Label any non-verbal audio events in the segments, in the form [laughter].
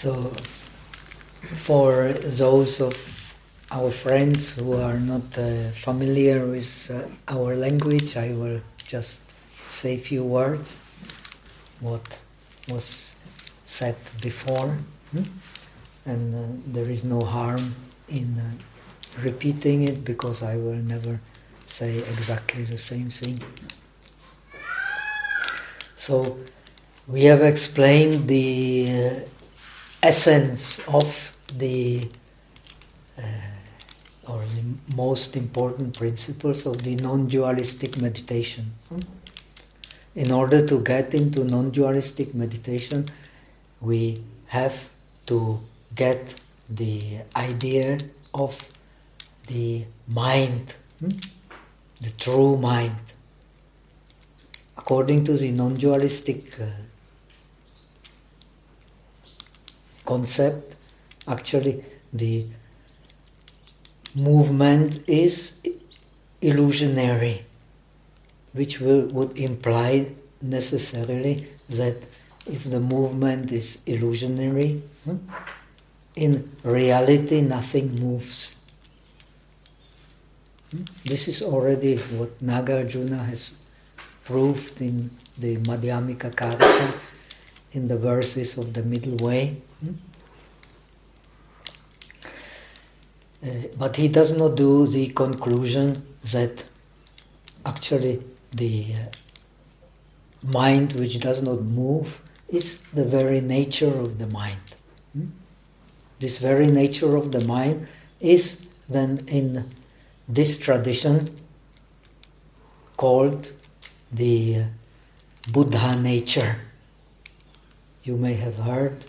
So, for those of our friends who are not uh, familiar with uh, our language, I will just say a few words. What was said before, hmm? and uh, there is no harm in uh, repeating it because I will never say exactly the same thing. So we have explained the uh, essence of the uh, or the most important principles of the non-dualistic meditation. In order to get into non-dualistic meditation, we have to get the idea of the mind, hmm? the true mind. According to the non-dualistic uh, concept, actually the movement is illusionary, which will, would imply necessarily that if the movement is illusionary, hmm, in reality nothing moves. Hmm? This is already what Nagarjuna has proved in the Madhyamika Karika, in the verses of the middle way. Hmm? Uh, but he does not do the conclusion that actually the uh, mind which does not move is the very nature of the mind. Hmm? This very nature of the mind is then in this tradition called the uh, Buddha nature. You may have heard.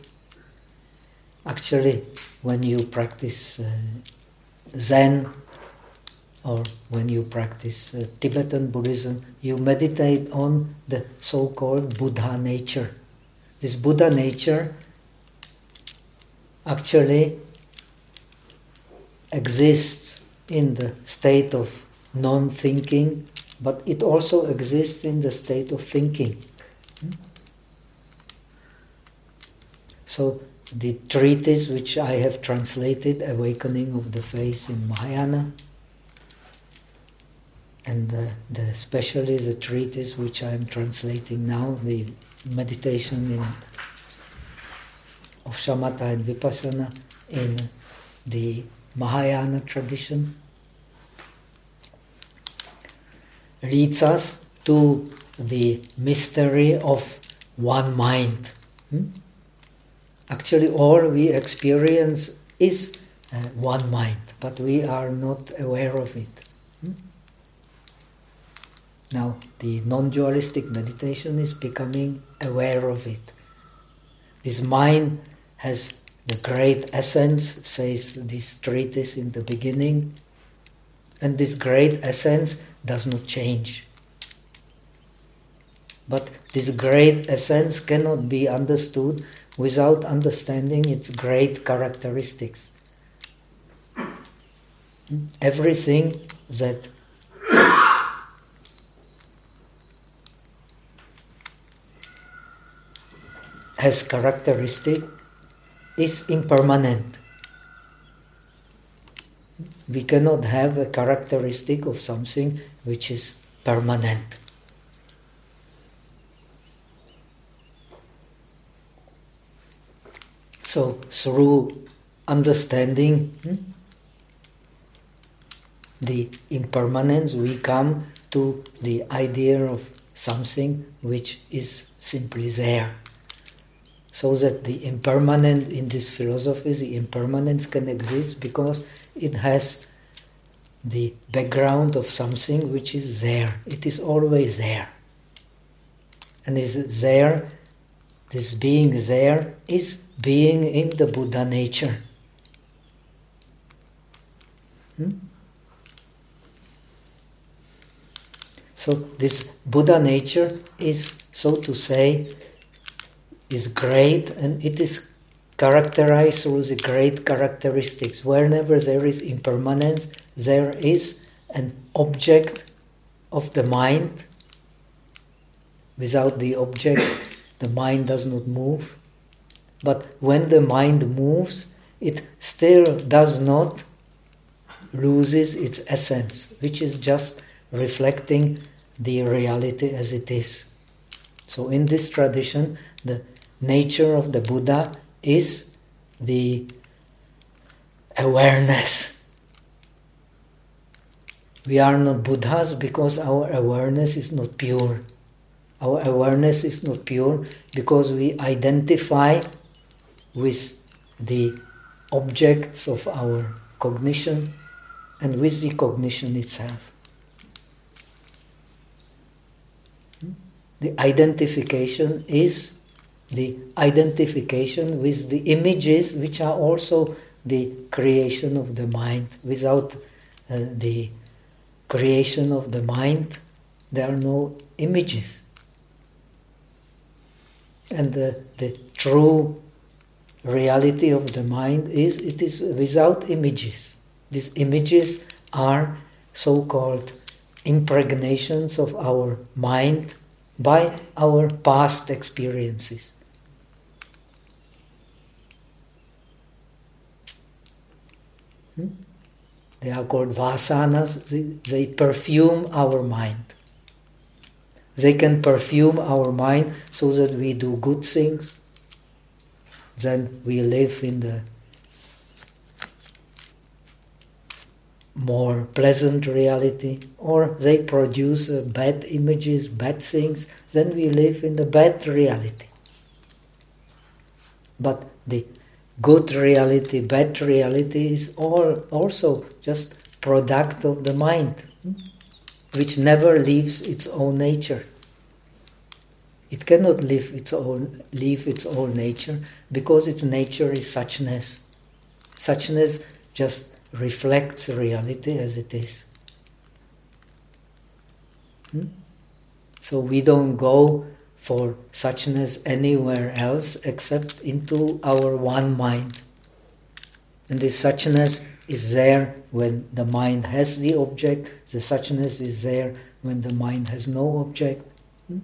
Actually, when you practice uh, Zen or when you practice uh, Tibetan Buddhism, you meditate on the so called Buddha nature. This Buddha nature actually exists in the state of non thinking, but it also exists in the state of thinking. So, the treatise which I have translated, Awakening of the Faith in Mahayana, and uh, the, especially the treatise which I am translating now, the meditation in, of shamatha and vipassana in the Mahayana tradition, leads us to the mystery of one mind. Hmm? Actually, all we experience is uh, one mind, but we are not aware of it. Hmm? Now, the non dualistic meditation is becoming aware of it. This mind has the great essence, says this treatise in the beginning, and this great essence does not change. But this great essence cannot be understood without understanding its great characteristics. Everything that has characteristic is impermanent. We cannot have a characteristic of something which is permanent. So, through understanding hmm, the impermanence, we come to the idea of something which is simply there. So that the impermanent in this philosophy, the impermanence can exist because it has the background of something which is there. It is always there. And is there, this being there is being in the Buddha nature. Hmm? So this Buddha nature is, so to say, is great and it is characterized through the great characteristics. Whenever there is impermanence, there is an object of the mind. Without the object, the mind does not move. But when the mind moves, it still does not loses its essence, which is just reflecting the reality as it is. So in this tradition, the nature of the Buddha is the awareness. We are not Buddhas because our awareness is not pure. Our awareness is not pure because we identify with the objects of our cognition and with the cognition itself. The identification is the identification with the images which are also the creation of the mind. Without uh, the creation of the mind, there are no images. And the, the true reality of the mind is it is without images. These images are so called impregnations of our mind by our past experiences. Hmm? They are called vasanas, they, they perfume our mind. They can perfume our mind so that we do good things, then we live in the more pleasant reality, or they produce uh, bad images, bad things, then we live in the bad reality. But the good reality, bad reality is all also just product of the mind, hmm, which never leaves its own nature. It cannot leave its own leave its own nature because its nature is suchness. Suchness just reflects reality as it is. Hmm? So we don't go for suchness anywhere else except into our one mind. And this suchness is there when the mind has the object, the suchness is there when the mind has no object. Hmm?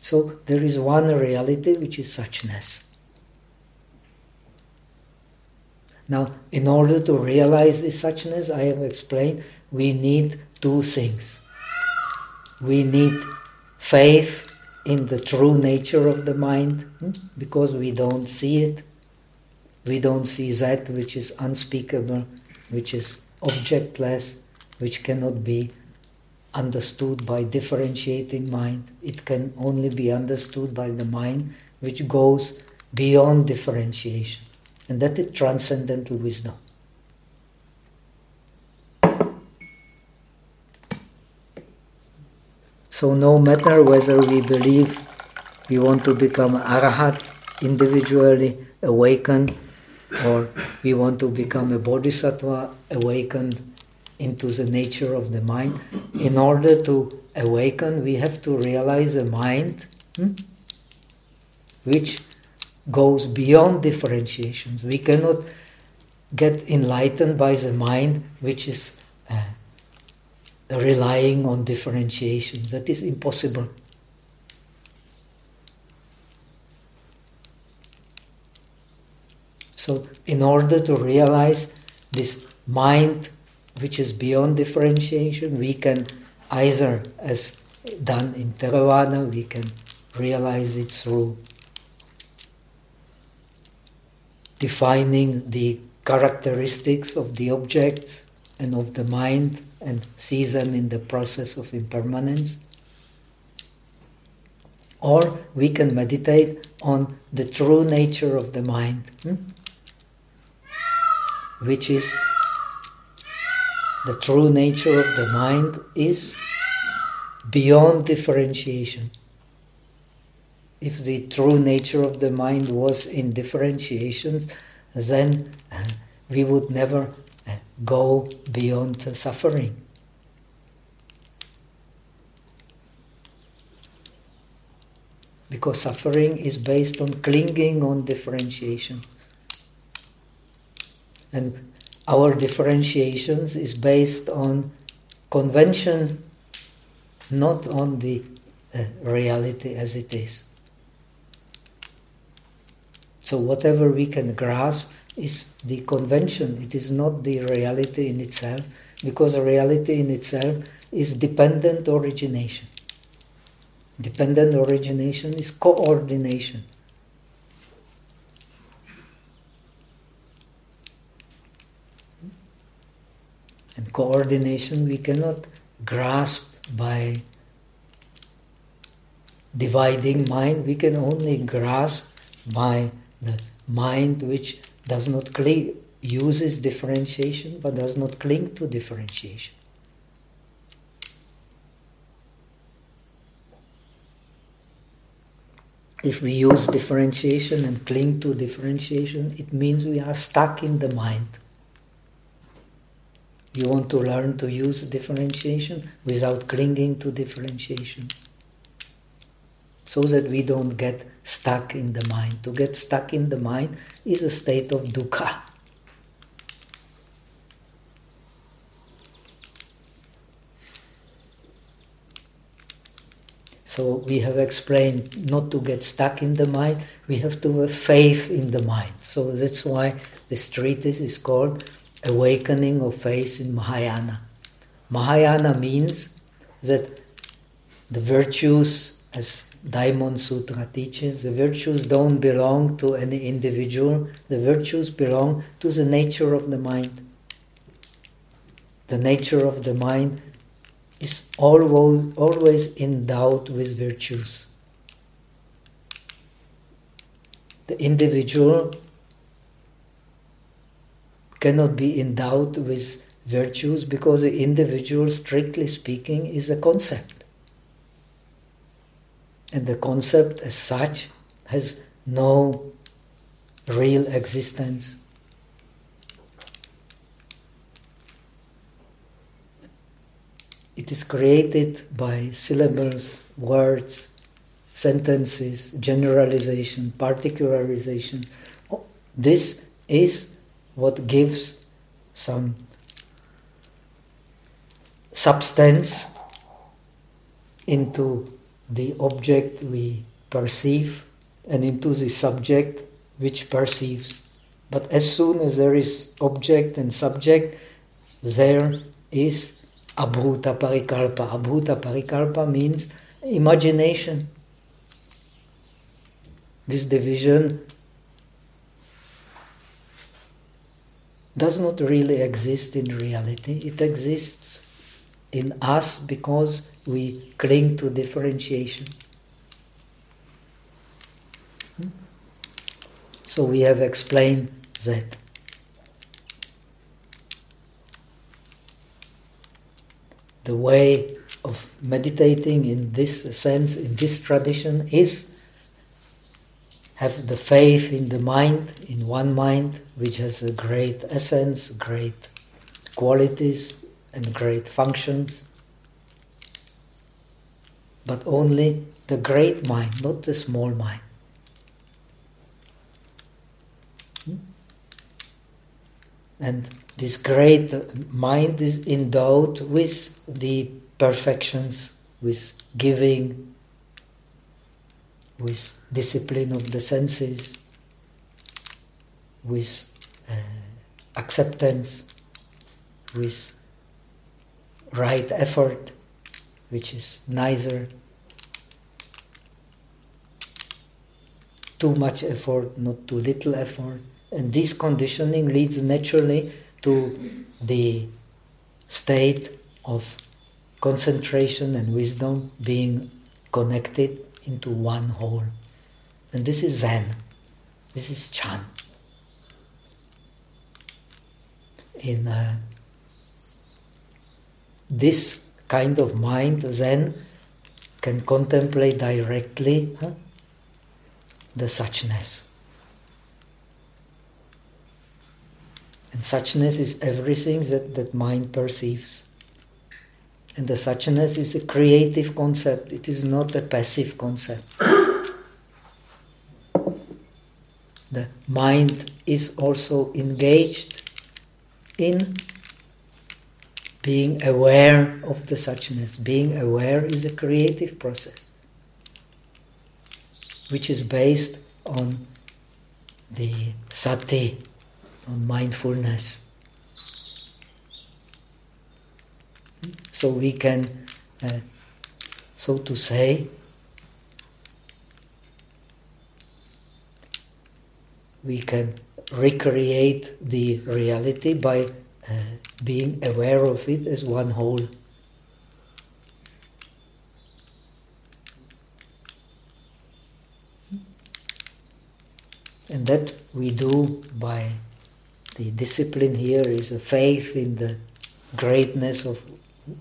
So there is one reality which is suchness. Now, in order to realize this suchness, I have explained, we need two things. We need faith in the true nature of the mind, hmm, because we don't see it. We don't see that which is unspeakable, which is objectless, which cannot be understood by differentiating mind. It can only be understood by the mind which goes beyond differentiation and that is transcendental wisdom. So, no matter whether we believe we want to become arahat, individually awakened, or we want to become a bodhisattva, awakened into the nature of the mind, in order to awaken, we have to realize a mind hmm, which goes beyond differentiations. We cannot get enlightened by the mind which is uh, relying on differentiations. That is impossible. So, in order to realize this mind which is beyond differentiation, we can either, as done in Theravada, we can realize it through defining the characteristics of the objects and of the mind and see them in the process of impermanence. Or we can meditate on the true nature of the mind, hmm? which is the true nature of the mind is beyond differentiation if the true nature of the mind was in differentiations, then uh, we would never uh, go beyond suffering. Because suffering is based on clinging on differentiation. And our differentiations is based on convention, not on the uh, reality as it is. So whatever we can grasp is the convention. It is not the reality in itself, because reality in itself is dependent origination. Dependent origination is coordination. And coordination we cannot grasp by dividing mind, we can only grasp by the mind which does not cling, uses differentiation but does not cling to differentiation. If we use differentiation and cling to differentiation, it means we are stuck in the mind. You want to learn to use differentiation without clinging to differentiations. So that we don't get stuck in the mind. To get stuck in the mind is a state of dukkha. So we have explained not to get stuck in the mind, we have to have faith in the mind. So that's why this treatise is called awakening of faith in Mahayana. Mahayana means that the virtues, as Diamond Sutra teaches, the virtues don't belong to any individual, the virtues belong to the nature of the mind. The nature of the mind is always, always endowed with virtues. The individual cannot be endowed with virtues because the individual, strictly speaking, is a concept. And the concept as such has no real existence. It is created by syllables, words, sentences, generalization, particularization. This is what gives some substance into the object we perceive and into the subject which perceives. But as soon as there is object and subject, there is abhuta parikalpa. Abhuta parikalpa means imagination. This division does not really exist in reality. It exists in us because we cling to differentiation. Hmm? So we have explained that. The way of meditating in this sense, in this tradition, is have the faith in the mind, in one mind, which has a great essence, great qualities, and great functions. But only the great mind, not the small mind. Hmm? And this great mind is endowed with the perfections, with giving, with discipline of the senses, with uh, acceptance, with right effort, which is neither too much effort, not too little effort. And this conditioning leads naturally to the state of concentration and wisdom being connected into one whole. And this is Zen. This is Chan. In uh, this kind of mind, Zen, can contemplate directly huh, the suchness. And suchness is everything that, that mind perceives. And the suchness is a creative concept, it is not a passive concept. the mind is also engaged in being aware of the suchness. Being aware is a creative process, which is based on the sati, on mindfulness. So we can, uh, so to say, we can recreate the reality by uh, being aware of it as one whole. And that we do by the discipline here is a faith in the greatness of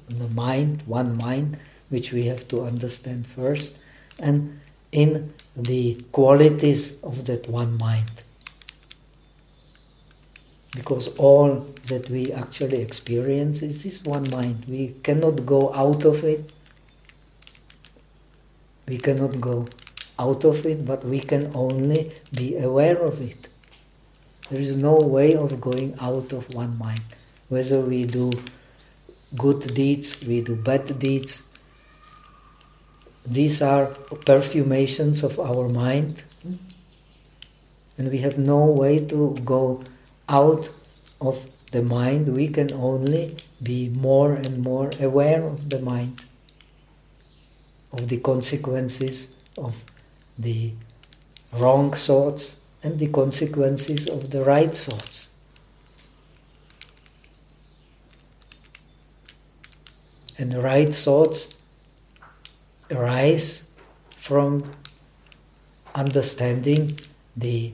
the mind, one mind, which we have to understand first, and in the qualities of that one mind. Because all that we actually experience is this one mind. We cannot go out of it. We cannot go out of it, but we can only be aware of it. There is no way of going out of one mind. Whether we do good deeds, we do bad deeds, these are perfumations of our mind. And we have no way to go out of the mind. We can only be more and more aware of the mind, of the consequences of the wrong thoughts and the consequences of the right thoughts. And right thoughts arise from understanding the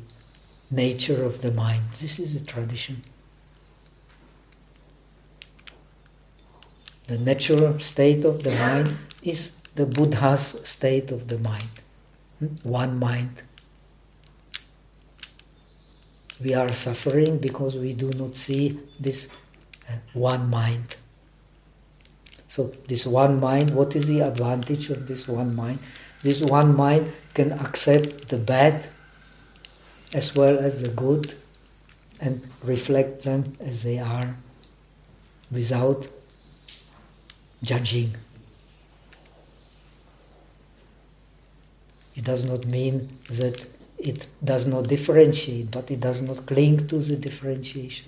nature of the mind. This is a tradition. The natural state of the mind is the Buddha's state of the mind. Hmm? One mind. We are suffering because we do not see this uh, one mind. So, this one mind, what is the advantage of this one mind? This one mind can accept the bad as well as the good and reflect them as they are without judging. It does not mean that it does not differentiate, but it does not cling to the differentiation.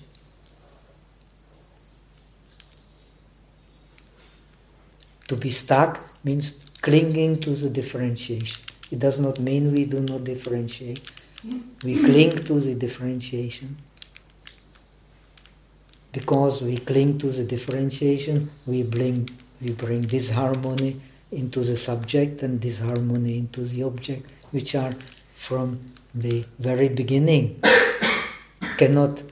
To be stuck means clinging to the differentiation. It does not mean we do not differentiate. We mm. cling to the differentiation. Because we cling to the differentiation, we bring, we bring disharmony into the subject and disharmony into the object, which are from the very beginning [coughs] cannot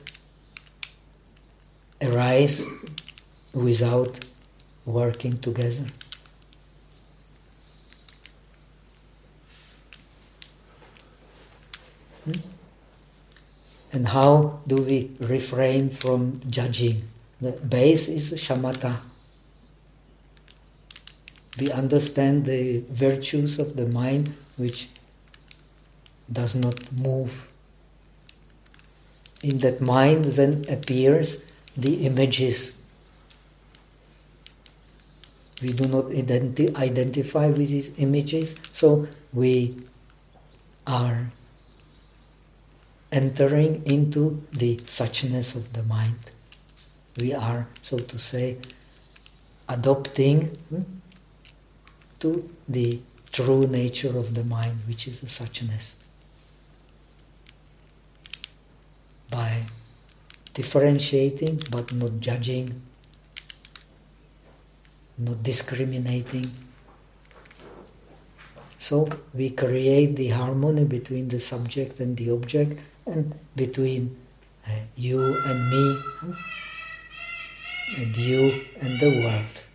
arise without working together. Hmm? And how do we refrain from judging? The base is shamatha. We understand the virtues of the mind which does not move. In that mind then appears the images we do not identi- identify with these images, so we are entering into the suchness of the mind. We are, so to say, adopting hmm, to the true nature of the mind, which is the suchness. By differentiating but not judging, not discriminating. So we create the harmony between the subject and the object and between uh, you and me and you and the world.